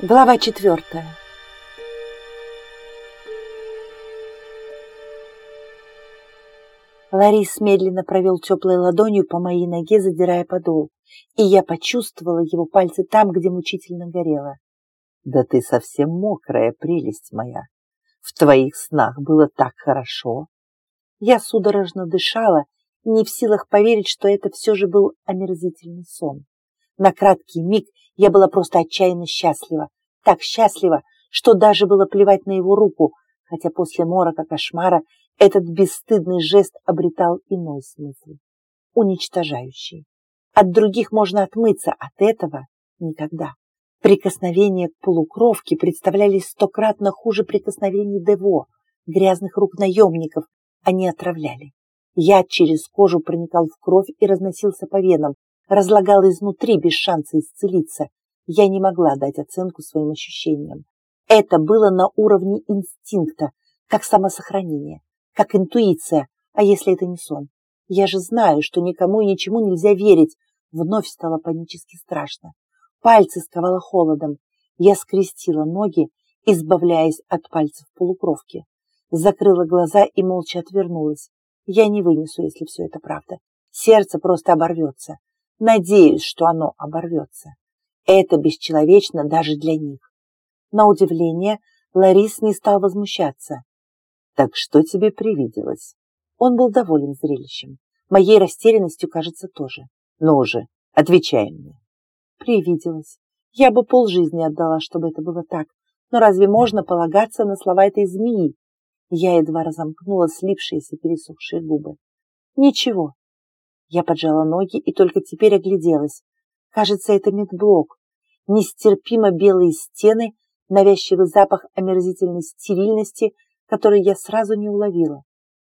Глава четвертая. Ларис медленно провел теплой ладонью по моей ноге, задирая подол, и я почувствовала его пальцы там, где мучительно горело. «Да ты совсем мокрая, прелесть моя! В твоих снах было так хорошо!» Я судорожно дышала, не в силах поверить, что это все же был омерзительный сон. На краткий миг я была просто отчаянно счастлива, так счастлива, что даже было плевать на его руку, хотя после морока кошмара этот бесстыдный жест обретал иной смысл, уничтожающий. От других можно отмыться, от этого никогда. Прикосновения к полукровке представлялись стократно хуже прикосновений Дево, грязных рук наемников, они отравляли. Яд через кожу проникал в кровь и разносился по венам, разлагал изнутри без шанса исцелиться. Я не могла дать оценку своим ощущениям. Это было на уровне инстинкта, как самосохранение, как интуиция, а если это не сон? Я же знаю, что никому и ничему нельзя верить. Вновь стало панически страшно. Пальцы сковало холодом. Я скрестила ноги, избавляясь от пальцев полукровки. Закрыла глаза и молча отвернулась. Я не вынесу, если все это правда. Сердце просто оборвется. Надеюсь, что оно оборвется. Это бесчеловечно даже для них. На удивление, Ларис не стал возмущаться. «Так что тебе привиделось?» Он был доволен зрелищем. Моей растерянностью, кажется, тоже. «Ну же, отвечай мне». Привиделось. Я бы полжизни отдала, чтобы это было так. Но разве можно полагаться на слова этой змеи? Я едва разомкнула слипшиеся пересохшие губы. Ничего, я поджала ноги и только теперь огляделась. Кажется, это медблок. Нестерпимо белые стены, навязчивый запах омерзительной стерильности, который я сразу не уловила.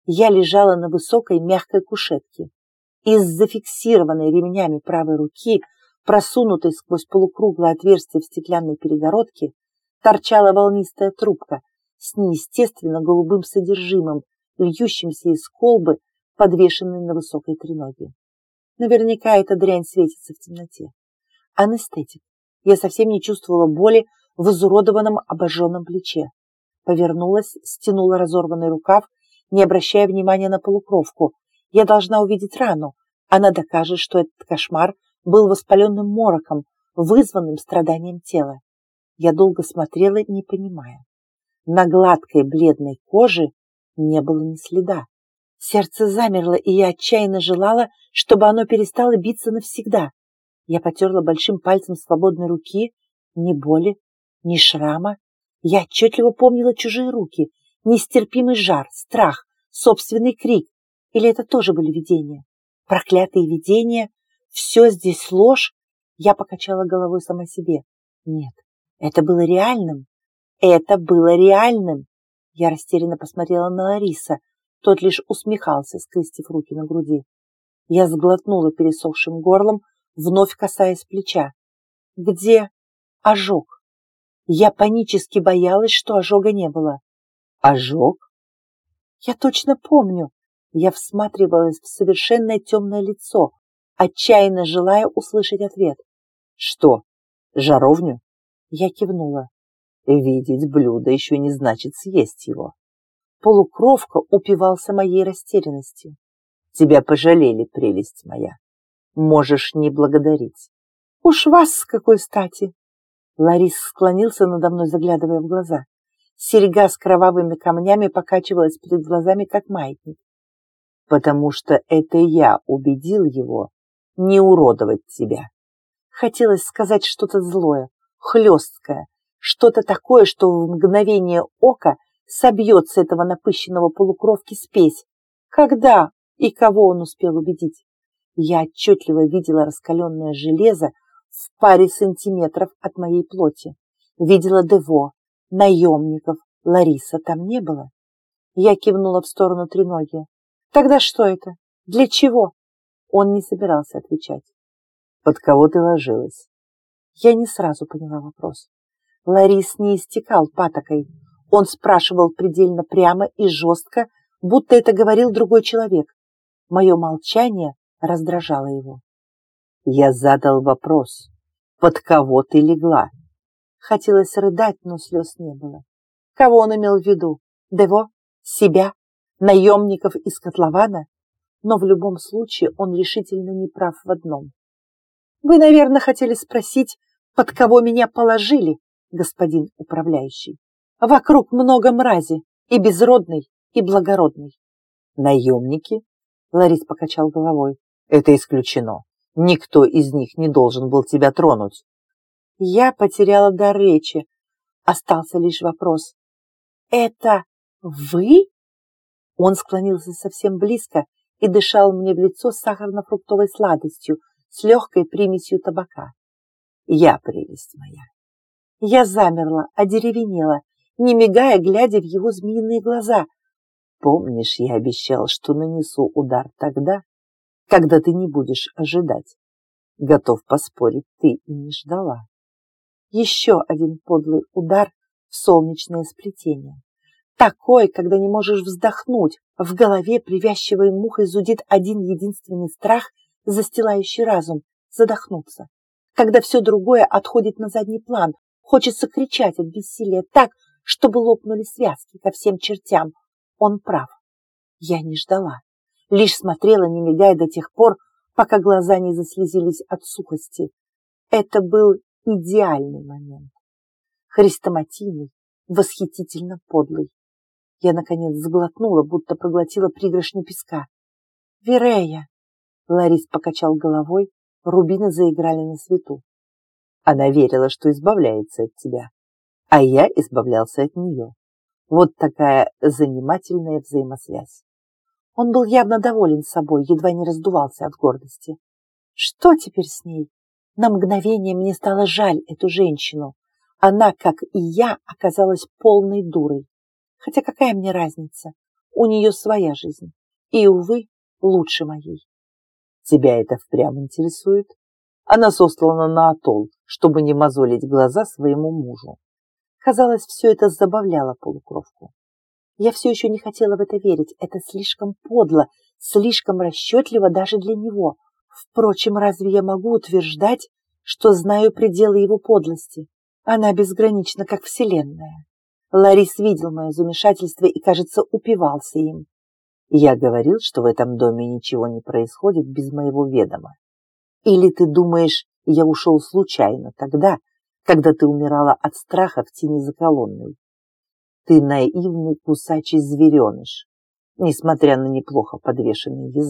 Я лежала на высокой мягкой кушетке. Из зафиксированной ремнями правой руки, просунутой сквозь полукруглое отверстие в стеклянной перегородке, торчала волнистая трубка с неестественно голубым содержимым, льющимся из колбы подвешенный на высокой треноге. Наверняка эта дрянь светится в темноте. Анестетик. Я совсем не чувствовала боли в изуродованном обожженном плече. Повернулась, стянула разорванный рукав, не обращая внимания на полукровку. Я должна увидеть рану. Она докажет, что этот кошмар был воспаленным мороком, вызванным страданием тела. Я долго смотрела, не понимая. На гладкой бледной коже не было ни следа. Сердце замерло, и я отчаянно желала, чтобы оно перестало биться навсегда. Я потерла большим пальцем свободной руки. Ни боли, ни шрама. Я отчетливо помнила чужие руки, нестерпимый жар, страх, собственный крик. Или это тоже были видения? Проклятые видения? Все здесь ложь? Я покачала головой сама себе. Нет, это было реальным. Это было реальным. Я растерянно посмотрела на Лариса. Тот лишь усмехался, скрестив руки на груди. Я сглотнула пересохшим горлом, вновь касаясь плеча. Где ожог? Я панически боялась, что ожога не было. Ожог? Я точно помню. Я всматривалась в совершенно темное лицо, отчаянно желая услышать ответ. Что, жаровню? Я кивнула. Видеть блюдо еще не значит съесть его. Полукровка упивался моей растерянностью. Тебя пожалели, прелесть моя. Можешь не благодарить. Уж вас с какой стати? Ларис склонился надо мной, заглядывая в глаза. Серега с кровавыми камнями покачивалась перед глазами, как маятник. Потому что это я убедил его не уродовать тебя. Хотелось сказать что-то злое, хлесткое, что-то такое, что в мгновение ока собьет с этого напыщенного полукровки спесь. Когда и кого он успел убедить? Я отчетливо видела раскаленное железо в паре сантиметров от моей плоти. Видела Дево, наемников, Лариса там не было. Я кивнула в сторону треноги. Тогда что это? Для чего? Он не собирался отвечать. Под кого ты ложилась? Я не сразу поняла вопрос. Ларис не истекал патокой. Он спрашивал предельно прямо и жестко, будто это говорил другой человек. Мое молчание раздражало его. Я задал вопрос. Под кого ты легла? Хотелось рыдать, но слез не было. Кого он имел в виду? Дево? Себя? Наемников из котлована? Но в любом случае он решительно не прав в одном. Вы, наверное, хотели спросить, под кого меня положили, господин управляющий. Вокруг много мрази, и безродной, и благородной. Наемники? Ларис покачал головой. Это исключено. Никто из них не должен был тебя тронуть. Я потеряла дар речи. Остался лишь вопрос. «Это вы?» Он склонился совсем близко и дышал мне в лицо сахарно-фруктовой сладостью с легкой примесью табака. «Я прелесть моя!» Я замерла, одеревенела, не мигая, глядя в его змеиные глаза. «Помнишь, я обещал, что нанесу удар тогда, когда ты не будешь ожидать. Готов поспорить, ты и не ждала. Еще один подлый удар в солнечное сплетение. Такой, когда не можешь вздохнуть, в голове привязчивой мухой зудит один единственный страх, застилающий разум, задохнуться. Когда все другое отходит на задний план, хочется кричать от бессилия так, чтобы лопнули связки ко всем чертям. Он прав. Я не ждала лишь смотрела, не мигая до тех пор, пока глаза не заслезились от сухости. Это был идеальный момент. Хрестоматийный, восхитительно подлый. Я, наконец, сглотнула, будто проглотила пригоршню песка. «Верея!» Ларис покачал головой, рубины заиграли на свету. Она верила, что избавляется от тебя, а я избавлялся от нее. Вот такая занимательная взаимосвязь. Он был явно доволен собой, едва не раздувался от гордости. Что теперь с ней? На мгновение мне стало жаль эту женщину. Она, как и я, оказалась полной дурой. Хотя какая мне разница? У нее своя жизнь. И, увы, лучше моей. Тебя это впрямь интересует? Она сослана на атолл, чтобы не мозолить глаза своему мужу. Казалось, все это забавляло полукровку. Я все еще не хотела в это верить. Это слишком подло, слишком расчетливо даже для него. Впрочем, разве я могу утверждать, что знаю пределы его подлости? Она безгранична, как вселенная. Ларис видел мое замешательство и, кажется, упивался им. Я говорил, что в этом доме ничего не происходит без моего ведома. Или ты думаешь, я ушел случайно тогда, когда ты умирала от страха в тени за колонной? Ты наивный кусачий звереныш, несмотря на неплохо подвешенный язык.